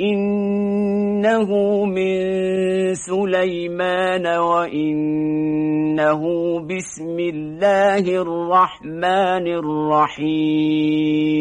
إنه من سليمان وإنه بسم الله الرحمن الرحيم.